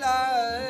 la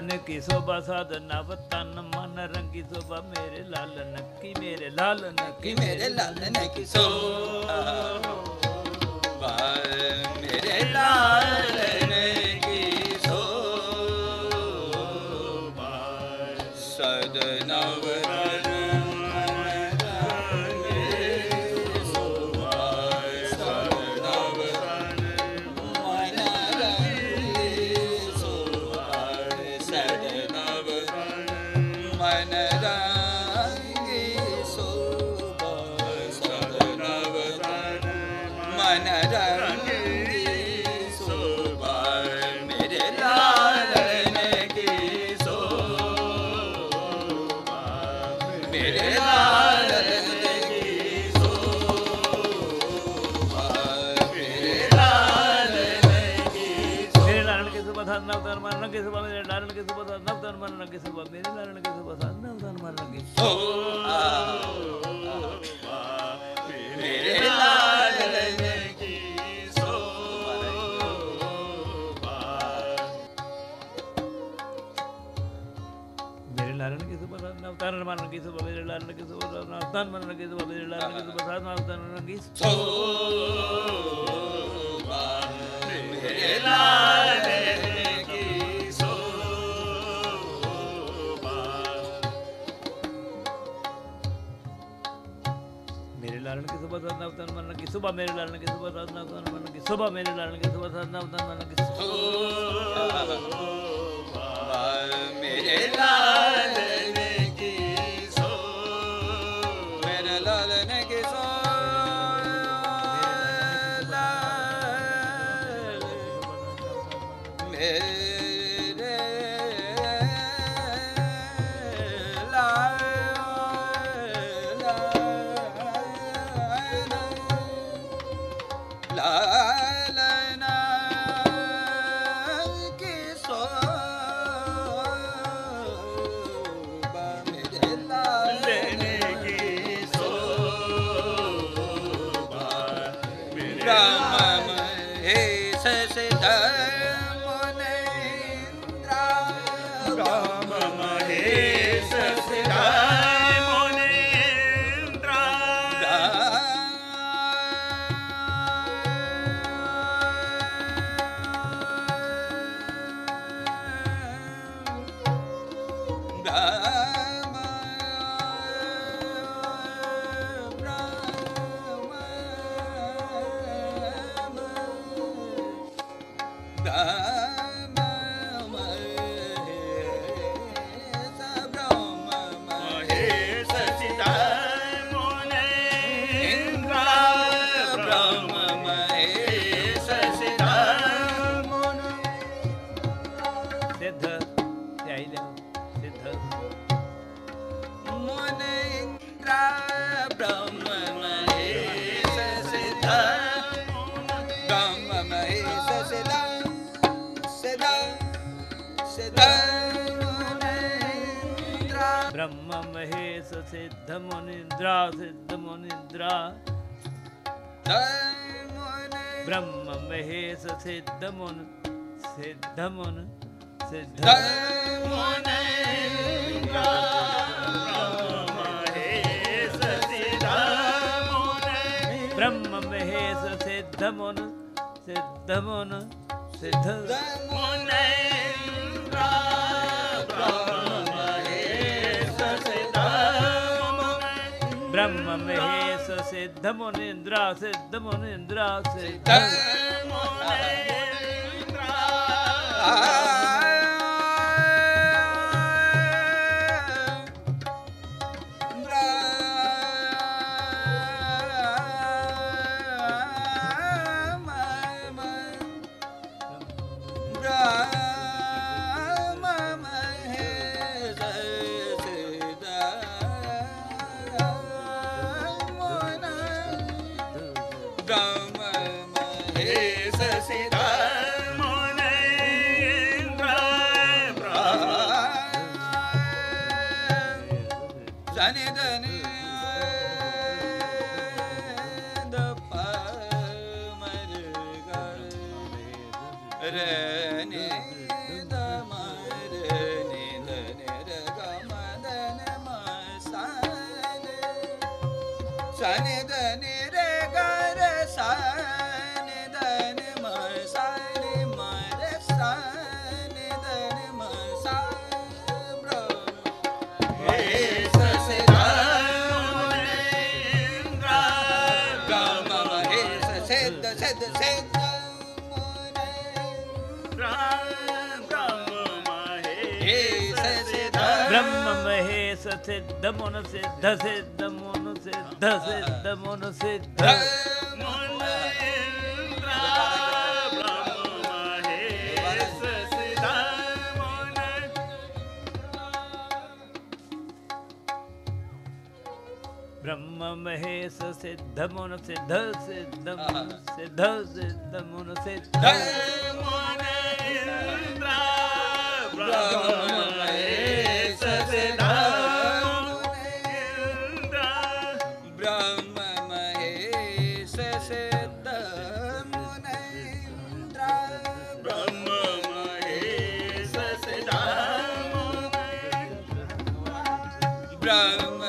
Lalan ਕੀ ਸੋਭਾ ਸਾਧ ਨਵ ਤਨ ਮਨ ਰੰਗੀ ਸੋਭਾ ਮੇਰੇ ਲਾਲਨ ਕੀ ਮੇਰੇ ਲਾਲਨ ਕੀ ਮੇਰੇ ਲਾਲਨ ਕੀ ਸੋਭਾ ਮੇਰੇ ਲਾਲਨ ਨਾਰਨ ਕੇ ਸੁਬਾ ਦਾ ਨਵਦਨ ਮਰਨ ਲੱਗੇ ਸੁਬਾ ਮੇਰੇ ਨਾਰਨ ਕੇ ਸੁਬਾ ਦਾ ਨਵਦਨ ਮਰਨ ਲੱਗੇ ਓ ਮੇਰੇ ਨਾਰਨ ਤਨ ਮਨ ਕੀ ਸੁਬਾ ਮੇਰੇ ਲਾਲ ਨੇ ਸੁਬਾ ਸੁਭਾ ਤਨ ਮਨ ਕੀ ਸੁਭਾ ਮੇਰੇ ਲਾਲ ਨੇ ਕੀ ਸੁਭਾ ਸਾਧ ਨਾਲ ਤਨ ਮਨ ਕੀ ਸੁਭਾ ਸੁਬਾ ਮੇਰੇ ਲੜਨਗੇ ਸੁਬਾ ਸਾਧਨਾ ਮਨ ਬਣਨਗੇ ਸੁਬਾ ਮੇਰੇ ਲੜਨਗੇ ਸੁਬਾ ਸਾਧਨਾ ਮਨ ਬਣਨਗੇ ਸੁਬਾ ਮੇਰੇ ਲੜਨਗੇ uh, ब्रह्म महेश सिद्ध मुनिद्रा सिद्ध मुनिद्रा ब्रह्म महेश सिद्ध मुन सिद्ध मुन सिद्ध ब्रह्म महेश सिद्ध मुन सिद्ध मुन सिद्ध मुन ਬ੍ਰਹਮ ਮਹੇਸ਼ ਸਿੱਧ ਮੁਨੀਂਦਰਾ ਸਿੱਧ ਮੁਨੀਂਦਰਾ ਸਿੱਧ सथे दमोन से धसे दमोन से धसे दमोन से दमोन इंद्रा ब्रह्म महेश सिदामोन ब्रह्म महेश से दमोन से धसे दमोन से धसे दमोन से दमोन इंद्रा ब्रह्म महेश ਮੇਰਾ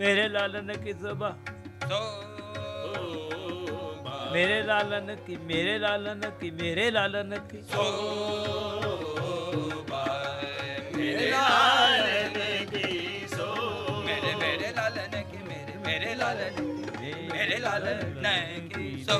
ਮੇਰੇ ਲਾਲਨ ਕੀ ਜ਼ਬਾ ਮੇਰੇ ਲਾਲਨ ਕੀ ਮੇਰੇ ਲਾਲਨ ਕੀ ਮੇਰੇ ਲਾਲਨ ਕੀ ਸੋਬਾ ਮੇਰੇ ਲਾਲਨ ਕੀ ਸੋ ਮੇਰੇ ਮੇਰੇ ਲਾਲਨ ਕੀ ਮੇਰੇ ਮੇਰੇ ਲਾਲਨ ਮੇਰੇ ਲਾਲਨ ਕੀ ਸੋ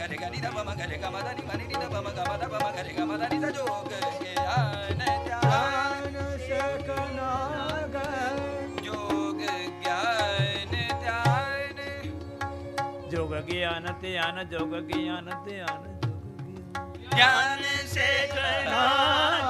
magale gani da mama gale gama da ni mani ni da mama gama da mama gale gama da ni da jo ke ke ane ja ane shakana ga jo ke gyan dhyan jog gyan dhyan jog gyan dhyan jog gyan dhyan se kana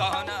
कहना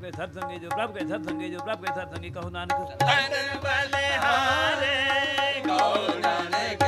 ਪ੍ਰਭ ਕੇ ਸਤ ਸੰਗੇ ਜੋ ਪ੍ਰਭ ਕੇ ਸਤ ਸੰਗੇ ਜੋ ਪ੍ਰਭ ਕੇ ਸਤ ਸੰਗੇ ਕਹੋ ਨਾਨਕ ਤਨ ਬਲੇ ਹਾਰੇ ਕਹੋ ਨਾਨਕ